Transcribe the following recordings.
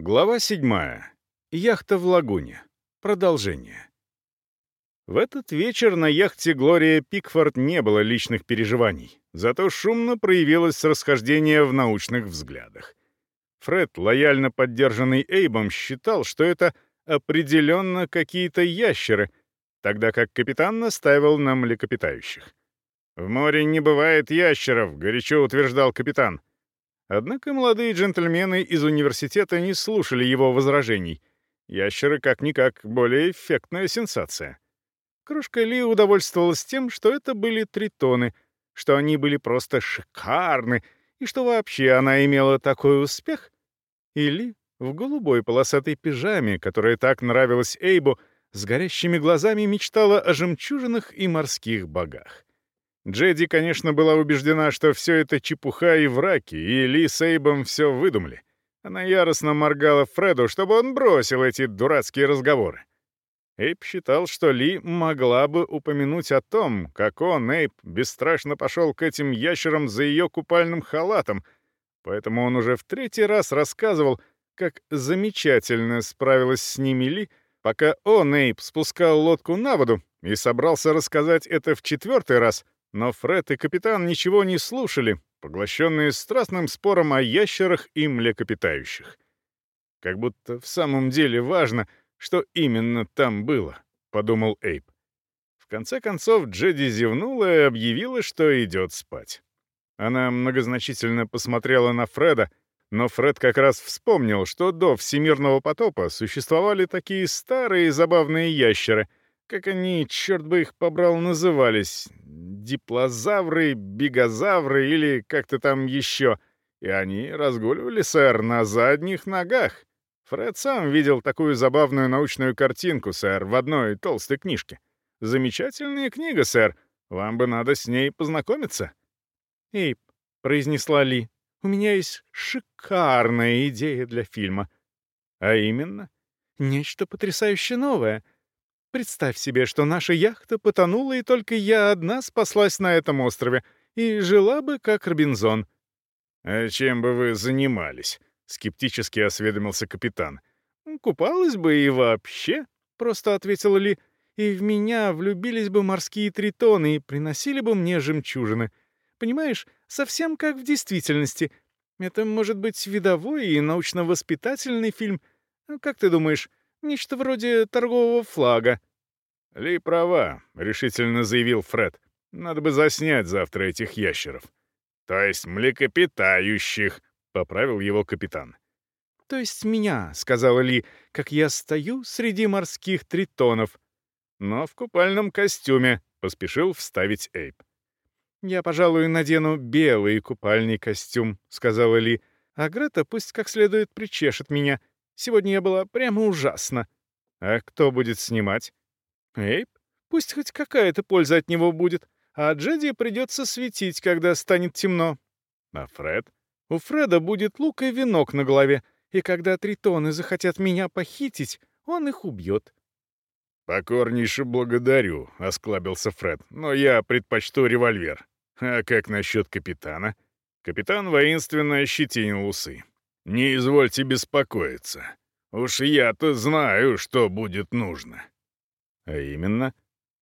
Глава 7. Яхта в лагуне. Продолжение. В этот вечер на яхте Глория Пикфорд не было личных переживаний, зато шумно проявилось расхождение в научных взглядах. Фред, лояльно поддержанный Эйбом, считал, что это определенно какие-то ящеры, тогда как капитан настаивал на млекопитающих. «В море не бывает ящеров», — горячо утверждал капитан — Однако молодые джентльмены из университета не слушали его возражений. Ящеры как-никак более эффектная сенсация. Кружка Ли удовольствовалась тем, что это были тритоны, что они были просто шикарны, и что вообще она имела такой успех. И Ли в голубой полосатой пижаме, которая так нравилась Эйбу, с горящими глазами мечтала о жемчужинах и морских богах. Джеди, конечно, была убеждена, что все это чепуха и враки, и Ли с Эйбом все выдумали. Она яростно моргала Фреду, чтобы он бросил эти дурацкие разговоры. Эйб считал, что Ли могла бы упомянуть о том, как он, Эйб, бесстрашно пошел к этим ящерам за ее купальным халатом, поэтому он уже в третий раз рассказывал, как замечательно справилась с ними Ли, пока он, Эйб, спускал лодку на воду и собрался рассказать это в четвертый раз — но Фред и капитан ничего не слушали, поглощенные страстным спором о ящерах и млекопитающих. «Как будто в самом деле важно, что именно там было», — подумал Эйп. В конце концов Джеди зевнула и объявила, что идет спать. Она многозначительно посмотрела на Фреда, но Фред как раз вспомнил, что до всемирного потопа существовали такие старые забавные ящеры — как они, черт бы их побрал, назывались? Диплозавры, бигозавры или как-то там еще. И они разгуливали, сэр, на задних ногах. Фред сам видел такую забавную научную картинку, сэр, в одной толстой книжке. Замечательная книга, сэр. Вам бы надо с ней познакомиться. «Эйп», — произнесла Ли, — «у меня есть шикарная идея для фильма». «А именно?» «Нечто потрясающе новое — Представь себе, что наша яхта потонула, и только я одна спаслась на этом острове, и жила бы как Робинзон». «А чем бы вы занимались?» — скептически осведомился капитан. «Купалась бы и вообще», — просто ответила Ли, «и в меня влюбились бы морские тритоны и приносили бы мне жемчужины. Понимаешь, совсем как в действительности. Это может быть видовой и научно-воспитательный фильм. Как ты думаешь, Нечто вроде торгового флага». «Ли права», — решительно заявил Фред. «Надо бы заснять завтра этих ящеров». «То есть млекопитающих», — поправил его капитан. «То есть меня», — сказала Ли, — «как я стою среди морских тритонов». «Но в купальном костюме», — поспешил вставить Эйп. «Я, пожалуй, надену белый купальный костюм», — сказала Ли. «А Грета пусть как следует причешет меня. Сегодня я была прямо ужасна. А кто будет снимать? Эйп? Пусть хоть какая-то польза от него будет. А Джеди придется светить, когда станет темно. А Фред? У Фреда будет лук и венок на голове. И когда тритоны захотят меня похитить, он их убьет. «Покорнейше благодарю», — осклабился Фред, «но я предпочту револьвер. А как насчет капитана?» Капитан воинственно ощетинил усы. «Не извольте беспокоиться. Уж я-то знаю, что будет нужно». «А именно?»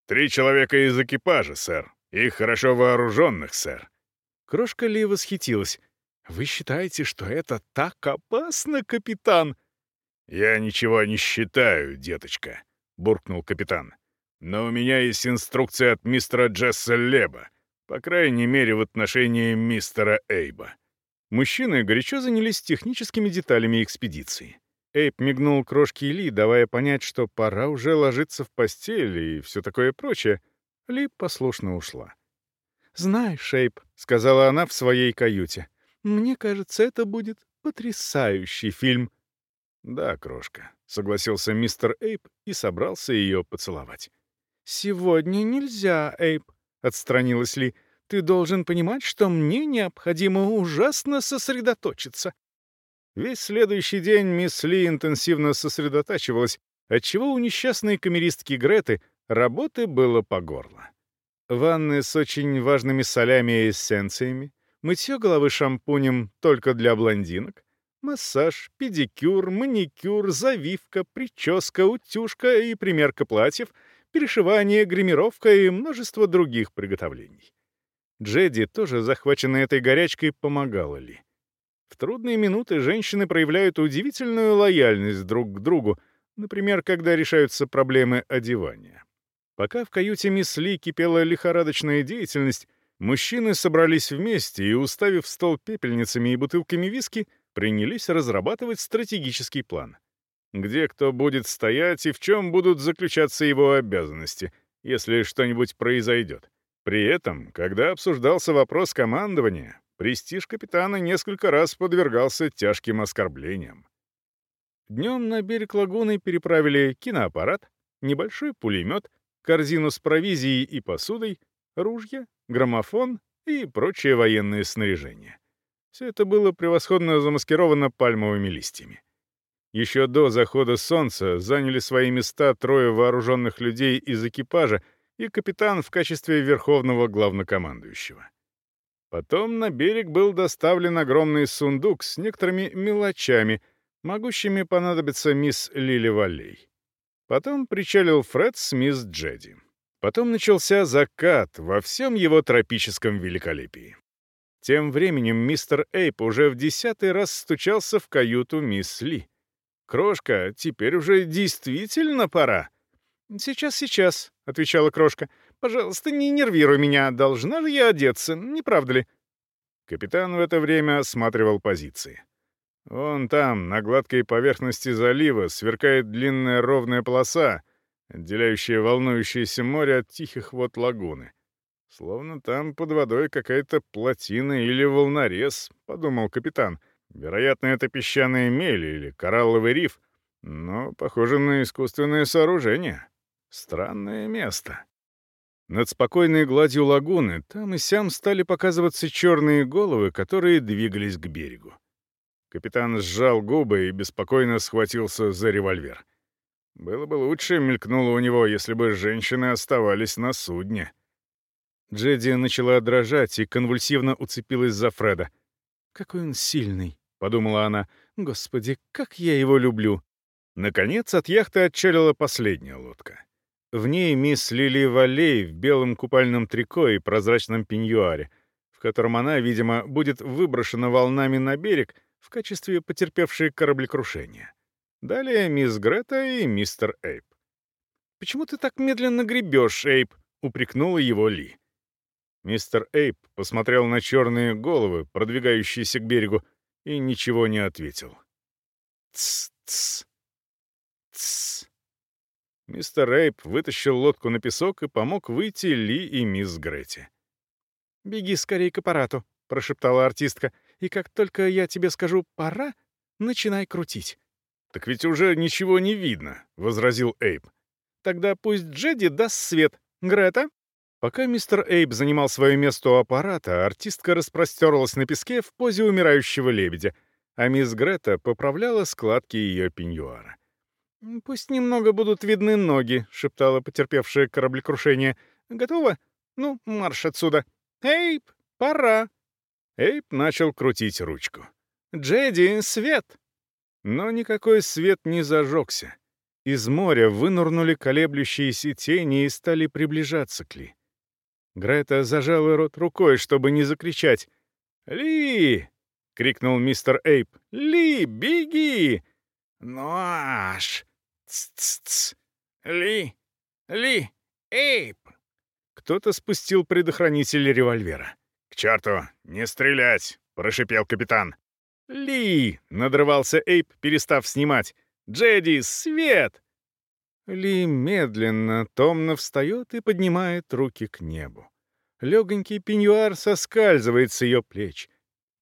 «Три человека из экипажа, сэр. И хорошо вооруженных, сэр». Крошка Ли восхитилась. «Вы считаете, что это так опасно, капитан?» «Я ничего не считаю, деточка», — буркнул капитан. «Но у меня есть инструкция от мистера Джесса Леба, по крайней мере, в отношении мистера Эйба». Мужчины горячо занялись техническими деталями экспедиции. Эйп мигнул крошки Ли, давая понять, что пора уже ложиться в постель и все такое прочее. Ли послушно ушла. «Знаешь, Эйп», — сказала она в своей каюте, — «мне кажется, это будет потрясающий фильм». «Да, крошка», — согласился мистер Эйп и собрался ее поцеловать. «Сегодня нельзя, Эйп», — отстранилась Ли. Ты должен понимать, что мне необходимо ужасно сосредоточиться». Весь следующий день мисс Ли интенсивно сосредотачивалась, отчего у несчастной камеристки Греты работы было по горло. Ванны с очень важными солями и эссенциями, мытье головы шампунем только для блондинок, массаж, педикюр, маникюр, завивка, прическа, утюжка и примерка платьев, перешивание, гримировка и множество других приготовлений. Джеди, тоже захваченная этой горячкой, помогала Ли. В трудные минуты женщины проявляют удивительную лояльность друг к другу, например, когда решаются проблемы одевания. Пока в каюте мисс Ли кипела лихорадочная деятельность, мужчины собрались вместе и, уставив стол пепельницами и бутылками виски, принялись разрабатывать стратегический план. Где кто будет стоять и в чем будут заключаться его обязанности, если что-нибудь произойдет. При этом, когда обсуждался вопрос командования, престиж капитана несколько раз подвергался тяжким оскорблениям. Днем на берег лагуны переправили киноаппарат, небольшой пулемет, корзину с провизией и посудой, ружья, граммофон и прочее военное снаряжение. Все это было превосходно замаскировано пальмовыми листьями. Еще до захода солнца заняли свои места трое вооруженных людей из экипажа и капитан в качестве верховного главнокомандующего. Потом на берег был доставлен огромный сундук с некоторыми мелочами, могущими понадобиться мисс Лили Валлей. Потом причалил Фред с мисс Джеди. Потом начался закат во всем его тропическом великолепии. Тем временем мистер Эйп уже в десятый раз стучался в каюту мисс Ли. «Крошка, теперь уже действительно пора». «Сейчас, сейчас», — отвечала крошка. Пожалуйста, не нервируй меня, должна же я одеться, не правда ли?» Капитан в это время осматривал позиции. Вон там, на гладкой поверхности залива, сверкает длинная ровная полоса, отделяющая волнующееся море от тихих вод лагуны. Словно там под водой какая-то плотина или волнорез, — подумал капитан. Вероятно, это песчаная мель или коралловый риф, но похоже на искусственное сооружение. Странное место. Над спокойной гладью лагуны там и сям стали показываться черные головы, которые двигались к берегу. Капитан сжал губы и беспокойно схватился за револьвер. Было бы лучше, мелькнуло у него, если бы женщины оставались на судне. Джеди начала дрожать и конвульсивно уцепилась за Фреда. «Какой он сильный», — подумала она. «Господи, как я его люблю!» Наконец от яхты отчалила последняя лодка. В ней мисс Лили Валей в белом купальном трико и прозрачном пеньюаре, в котором она, видимо, будет выброшена волнами на берег в качестве потерпевшей кораблекрушения. Далее мисс Грета и мистер Эйп. «Почему ты так медленно гребешь, Эйп?» — упрекнула его Ли. Мистер Эйп посмотрел на черные головы, продвигающиеся к берегу, и ничего не ответил. «Тс-тс! Тс!» Мистер Рейп вытащил лодку на песок и помог выйти Ли и мисс Гретти. «Беги скорее к аппарату», — прошептала артистка, «и как только я тебе скажу «пора», начинай крутить». «Так ведь уже ничего не видно», — возразил Эйп. «Тогда пусть Джеди даст свет. Грета?» Пока мистер Эйп занимал свое место у аппарата, артистка распростерлась на песке в позе умирающего лебедя, а мисс Грета поправляла складки ее пеньюара. «Пусть немного будут видны ноги», — шептала потерпевшая кораблекрушение. «Готово? Ну, марш отсюда. Эйп, пора». Эйп начал крутить ручку. «Джеди, свет!» Но никакой свет не зажегся. Из моря вынурнули колеблющиеся тени и стали приближаться к Ли. Грета зажала рот рукой, чтобы не закричать. «Ли!» — крикнул мистер Эйп. «Ли, беги!» «Ну аж!» «Ц-ц-ц! Ли! Ли! Эйп!» Кто-то спустил предохранитель револьвера. «К черту! Не стрелять!» — прошипел капитан. «Ли!» — надрывался Эйп, перестав снимать. «Джеди, свет!» Ли медленно, томно встает и поднимает руки к небу. Легонький пеньюар соскальзывает с ее плеч.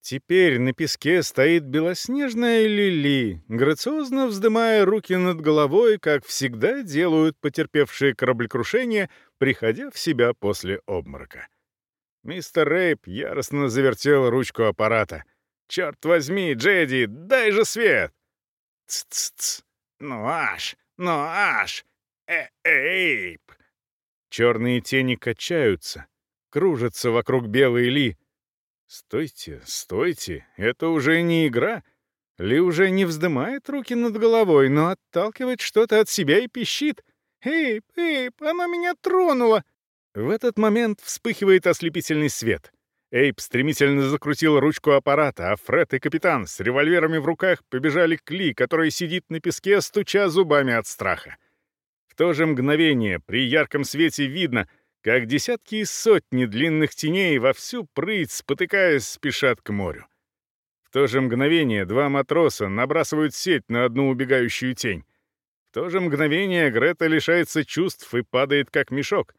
Теперь на песке стоит белоснежная лили, грациозно вздымая руки над головой, как всегда делают потерпевшие кораблекрушение, приходя в себя после обморока. Мистер Рейп яростно завертел ручку аппарата. «Черт возьми, Джеди, дай же свет!» «Ц-ц-ц! Ну аж! Ну аж! Э Эйп!» Черные тени качаются, кружатся вокруг белой Ли, Стойте, стойте, это уже не игра. Ли уже не вздымает руки над головой, но отталкивает что-то от себя и пищит. «Эйп, Эйп, она меня тронула!» В этот момент вспыхивает ослепительный свет. Эйп стремительно закрутил ручку аппарата, а Фред и капитан с револьверами в руках побежали к Ли, который сидит на песке, стуча зубами от страха. В то же мгновение при ярком свете видно, как десятки и сотни длинных теней во всю прыть, спотыкаясь, спешат к морю. В то же мгновение два матроса набрасывают сеть на одну убегающую тень. В то же мгновение Грета лишается чувств и падает как мешок.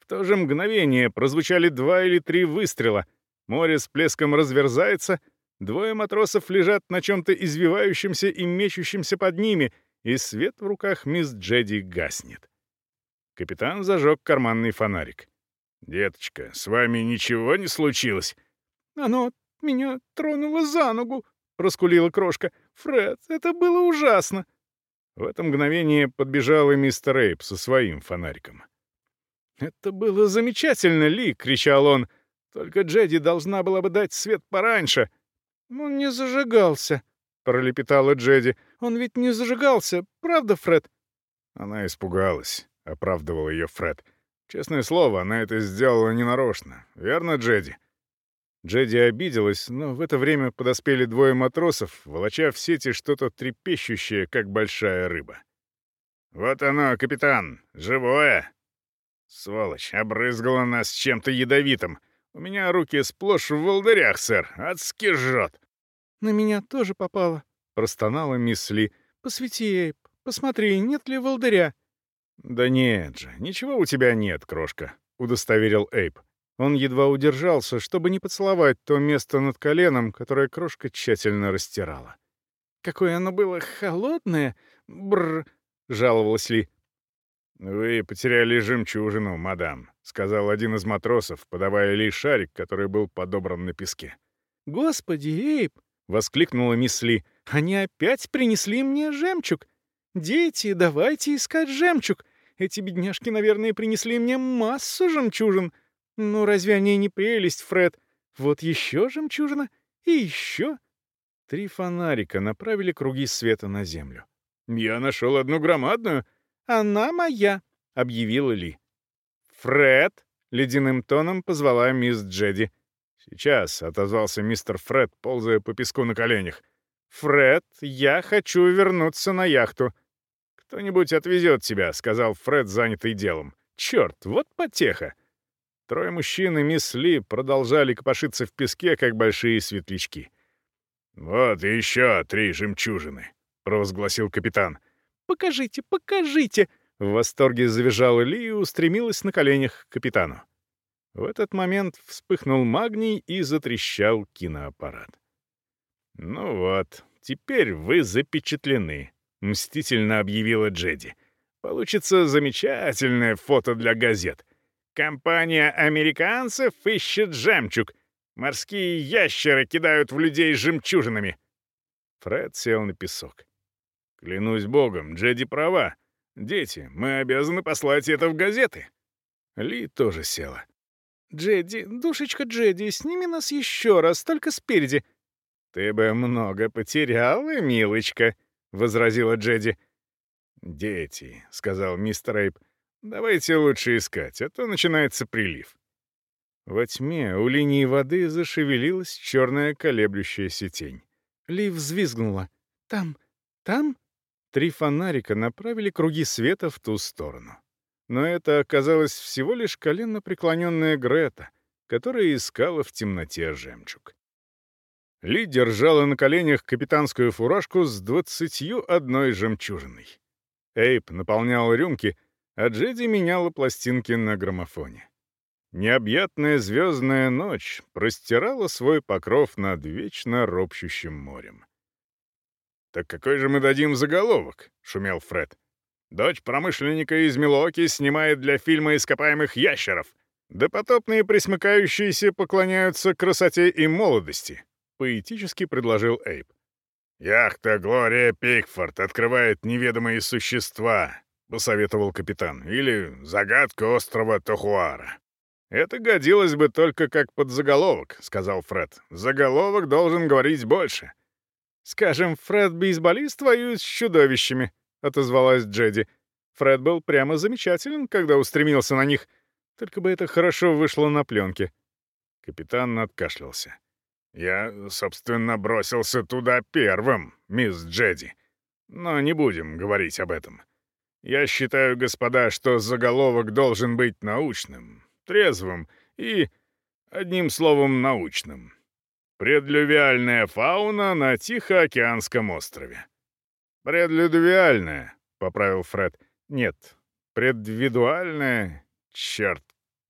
В то же мгновение прозвучали два или три выстрела, Море с плеском разверзается, двое матросов лежат на чем-то извивающемся и мечущемся под ними, и свет в руках мисс Джеди гаснет. Капитан зажег карманный фонарик. «Деточка, с вами ничего не случилось?» «Оно меня тронуло за ногу», — проскулила крошка. «Фред, это было ужасно!» В это мгновение подбежал и мистер Эйп со своим фонариком. «Это было замечательно, Ли!» — кричал он. Только Джеди должна была бы дать свет пораньше. Он не зажигался, пролепетала Джеди. Он ведь не зажигался, правда, Фред? Она испугалась, оправдывал ее Фред. Честное слово, она это сделала ненарочно. Верно, Джеди? Джеди обиделась, но в это время подоспели двое матросов, волоча в сети что-то трепещущее, как большая рыба. «Вот оно, капитан, живое!» «Сволочь, обрызгала нас чем-то ядовитым. У меня руки сплошь в волдырях, сэр. Адски жжет». «На меня тоже попало», — простонала мисс Ли. «Посвети, Эйб, посмотри, нет ли волдыря». «Да нет же, ничего у тебя нет, крошка», — удостоверил Эйб. Он едва удержался, чтобы не поцеловать то место над коленом, которое крошка тщательно растирала. «Какое оно было холодное! Бррр!» — жаловалась Ли. «Вы потеряли жемчужину, мадам», — сказал один из матросов, подавая Ли шарик, который был подобран на песке. «Господи, Эйб!» — воскликнула мисс Ли. «Они опять принесли мне жемчуг! Дети, давайте искать жемчуг! Эти бедняжки, наверное, принесли мне массу жемчужин! Ну, разве они не прелесть, Фред? Вот еще жемчужина и еще!» Три фонарика направили круги света на землю. «Я нашел одну громадную», «Она моя», — объявила Ли. «Фред!» — ледяным тоном позвала мисс Джеди. «Сейчас», — отозвался мистер Фред, ползая по песку на коленях. «Фред, я хочу вернуться на яхту». «Кто-нибудь отвезет тебя», — сказал Фред, занятый делом. «Черт, вот потеха!» Трое мужчин и мисс Ли продолжали копошиться в песке, как большие светлячки. «Вот еще три жемчужины», — провозгласил капитан. Покажите, покажите!» В восторге завизжала Ли и устремилась на коленях к капитану. В этот момент вспыхнул магний и затрещал киноаппарат. «Ну вот, теперь вы запечатлены», — мстительно объявила Джеди. «Получится замечательное фото для газет. Компания американцев ищет жемчуг. Морские ящеры кидают в людей жемчужинами». Фред сел на песок. Клянусь богом, Джеди права. Дети, мы обязаны послать это в газеты. Ли тоже села. «Джеди, душечка Джеди, сними нас еще раз, только спереди». «Ты бы много потеряла, милочка», — возразила Джеди. «Дети», — сказал мистер Эйп, — «давайте лучше искать, а то начинается прилив». Во тьме у линии воды зашевелилась черная колеблющаяся тень. Ли взвизгнула. «Там, там?» Три фонарика направили круги света в ту сторону. Но это оказалась всего лишь коленно преклоненная Грета, которая искала в темноте жемчуг. Ли держала на коленях капитанскую фуражку с двадцатью одной жемчужиной. Эйп наполнял рюмки, а Джеди меняла пластинки на граммофоне. Необъятная звездная ночь простирала свой покров над вечно ропщущим морем. «Так какой же мы дадим заголовок?» — шумел Фред. «Дочь промышленника из Милоки снимает для фильма ископаемых ящеров. Допотопные присмыкающиеся поклоняются красоте и молодости», — поэтически предложил Эйб. «Яхта Глория Пикфорд открывает неведомые существа», — посоветовал капитан. «Или загадка острова Тохуара». «Это годилось бы только как подзаголовок», — сказал Фред. «Заголовок должен говорить больше». «Скажем, Фред-бейсболист воюет с чудовищами», — отозвалась Джеди. Фред был прямо замечателен, когда устремился на них. Только бы это хорошо вышло на пленке. Капитан откашлялся. «Я, собственно, бросился туда первым, мисс Джеди. Но не будем говорить об этом. Я считаю, господа, что заголовок должен быть научным, трезвым и, одним словом, научным. Предлювиальная фауна на Тихоокеанском острове. «Предлюдвиальная», — поправил Фред. «Нет, предвидуальная... Черт,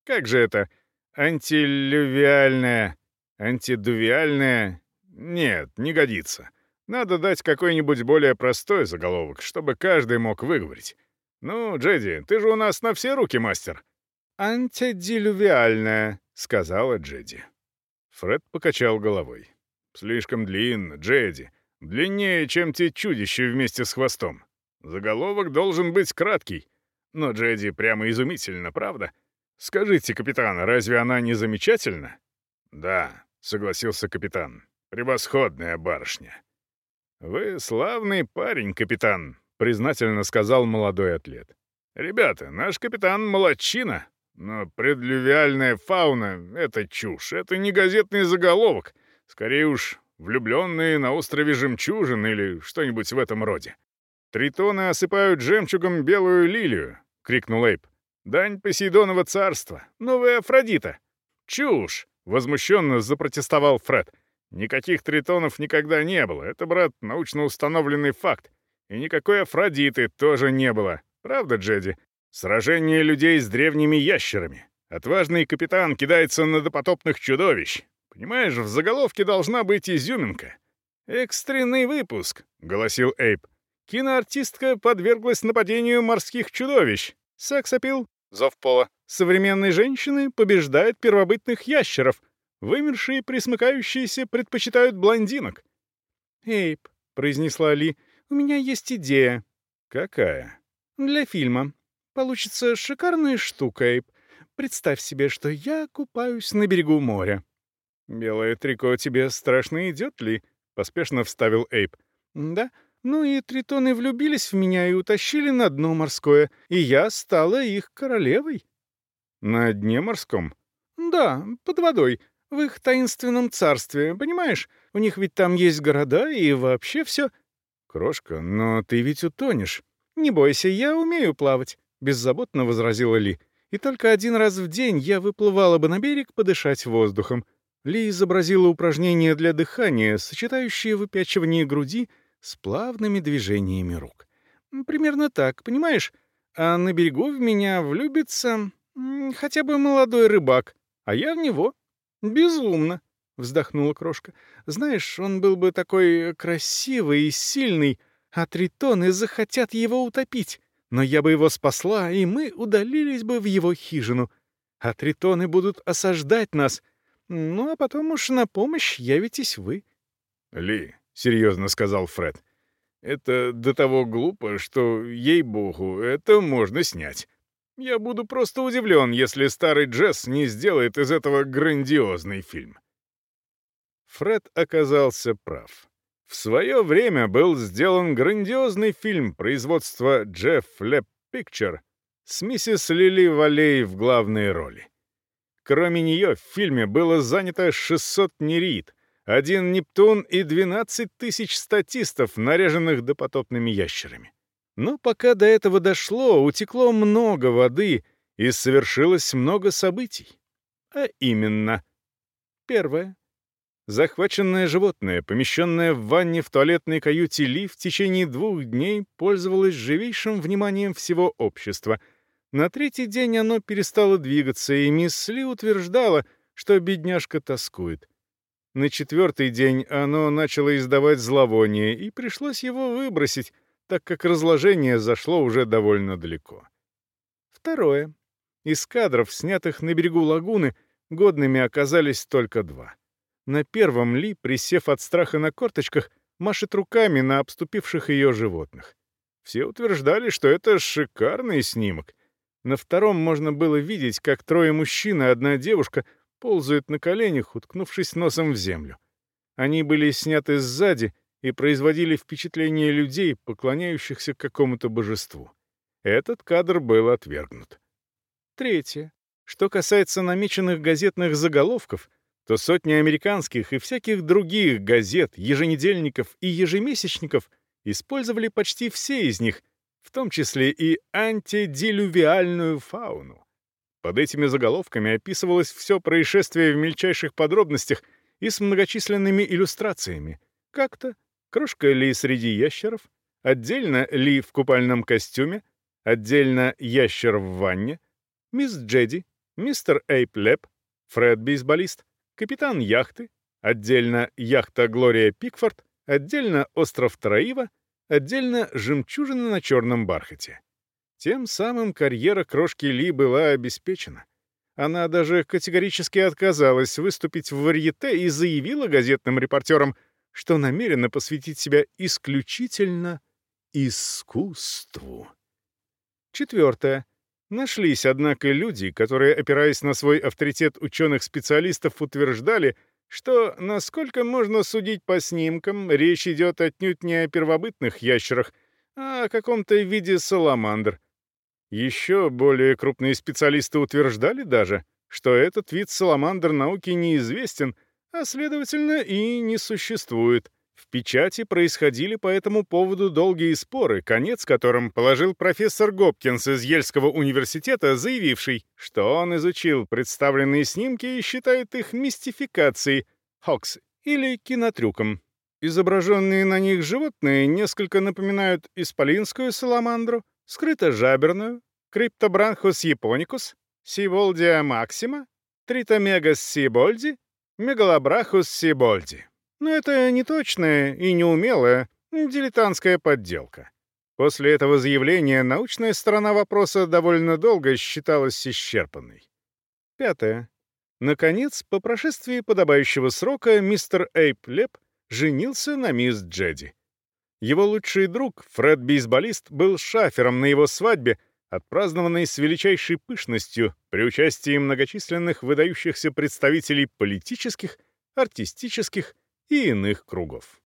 как же это? Антилювиальная... Антидувиальная... Нет, не годится. Надо дать какой-нибудь более простой заголовок, чтобы каждый мог выговорить. Ну, Джеди, ты же у нас на все руки мастер». «Антидилювиальная», — сказала Джеди. Фред покачал головой. «Слишком длинно, Джеди. Длиннее, чем те чудища вместе с хвостом. Заголовок должен быть краткий. Но Джеди прямо изумительно, правда? Скажите, капитан, разве она не замечательна?» «Да», — согласился капитан. «Превосходная барышня». «Вы славный парень, капитан», — признательно сказал молодой атлет. «Ребята, наш капитан молодчина, но предлювиальная фауна — это чушь, это не газетный заголовок. Скорее уж, влюбленные на острове Жемчужин или что-нибудь в этом роде. «Тритоны осыпают жемчугом белую лилию!» — крикнул Эйп. «Дань Посейдонова царства! Новая Афродита!» «Чушь!» — возмущенно запротестовал Фред. «Никаких тритонов никогда не было. Это, брат, научно установленный факт. И никакой Афродиты тоже не было. Правда, Джеди?» Сражение людей с древними ящерами. Отважный капитан кидается на допотопных чудовищ. Понимаешь, в заголовке должна быть изюминка. «Экстренный выпуск», — голосил Эйп. Киноартистка подверглась нападению морских чудовищ. Сексапил, зов пола. Современные женщины побеждают первобытных ящеров. Вымершие присмыкающиеся предпочитают блондинок. «Эйп», — произнесла Ли, — «у меня есть идея». «Какая?» «Для фильма. Получится шикарная штука, Эйп. Представь себе, что я купаюсь на берегу моря». «Белое трико тебе страшно идет ли?» — поспешно вставил Эйп. «Да, ну и тритоны влюбились в меня и утащили на дно морское, и я стала их королевой». «На дне морском?» «Да, под водой, в их таинственном царстве, понимаешь? У них ведь там есть города и вообще все. «Крошка, но ты ведь утонешь». «Не бойся, я умею плавать беззаботно возразила Ли. И только один раз в день я выплывала бы на берег подышать воздухом. Ли изобразила упражнение для дыхания, сочетающее выпячивание груди с плавными движениями рук. Примерно так, понимаешь? А на берегу в меня влюбится хотя бы молодой рыбак, а я в него. Безумно, вздохнула крошка. Знаешь, он был бы такой красивый и сильный, а тритоны захотят его утопить но я бы его спасла, и мы удалились бы в его хижину. А тритоны будут осаждать нас. Ну, а потом уж на помощь явитесь вы». «Ли», — серьезно сказал Фред, — «это до того глупо, что, ей-богу, это можно снять. Я буду просто удивлен, если старый Джесс не сделает из этого грандиозный фильм». Фред оказался прав. В свое время был сделан грандиозный фильм производства Jeff Leb Picture с миссис Лили Валей в главной роли. Кроме нее в фильме было занято 600 нерит, один Нептун и 12 тысяч статистов, наряженных допотопными ящерами. Но пока до этого дошло, утекло много воды и совершилось много событий. А именно, первое. Захваченное животное, помещенное в ванне в туалетной каюте Ли, в течение двух дней пользовалось живейшим вниманием всего общества. На третий день оно перестало двигаться, и мисс Ли утверждала, что бедняжка тоскует. На четвертый день оно начало издавать зловоние, и пришлось его выбросить, так как разложение зашло уже довольно далеко. Второе. Из кадров, снятых на берегу лагуны, годными оказались только два — на первом Ли, присев от страха на корточках, машет руками на обступивших ее животных. Все утверждали, что это шикарный снимок. На втором можно было видеть, как трое мужчин и одна девушка ползают на коленях, уткнувшись носом в землю. Они были сняты сзади, и производили впечатление людей, поклоняющихся какому-то божеству. Этот кадр был отвергнут. Третье. Что касается намеченных газетных заголовков, то сотни американских и всяких других газет, еженедельников и ежемесячников использовали почти все из них, в том числе и антиделювиальную фауну. Под этими заголовками описывалось все происшествие в мельчайших подробностях и с многочисленными иллюстрациями. Как-то. Крошка Ли среди ящеров, отдельно Ли в купальном костюме, отдельно ящер в ванне, мисс Джеди, мистер Эйп Леп, Фред бейсболист, капитан яхты, отдельно яхта Глория Пикфорд, отдельно остров Троива, отдельно жемчужина на черном бархате. Тем самым карьера крошки Ли была обеспечена. Она даже категорически отказалась выступить в варьете и заявила газетным репортерам, что намерена посвятить себя исключительно искусству. Четвертое. Нашлись, однако, люди, которые, опираясь на свой авторитет ученых-специалистов, утверждали, что, насколько можно судить по снимкам, речь идет отнюдь не о первобытных ящерах, а о каком-то виде саламандр, еще более крупные специалисты утверждали даже, что этот вид саламандр науки неизвестен, а, следовательно, и не существует. В печати происходили по этому поводу долгие споры, конец которым положил профессор Гопкинс из Ельского университета, заявивший, что он изучил представленные снимки и считает их мистификацией, хокс, или кинотрюком. Изображенные на них животные несколько напоминают исполинскую саламандру, скрытожаберную, криптобранхус японикус, сиболдия максима, тритомегас сибольди, мегалобрахус сибольди. Но это неточная и неумелая, дилетантская подделка. После этого заявления научная сторона вопроса довольно долго считалась исчерпанной. Пятое. Наконец, по прошествии подобающего срока, мистер Эйп Леп женился на мисс Джеди. Его лучший друг, Фред-бейсболист, был шафером на его свадьбе, отпразднованной с величайшей пышностью при участии многочисленных выдающихся представителей политических, артистических и иных кругов.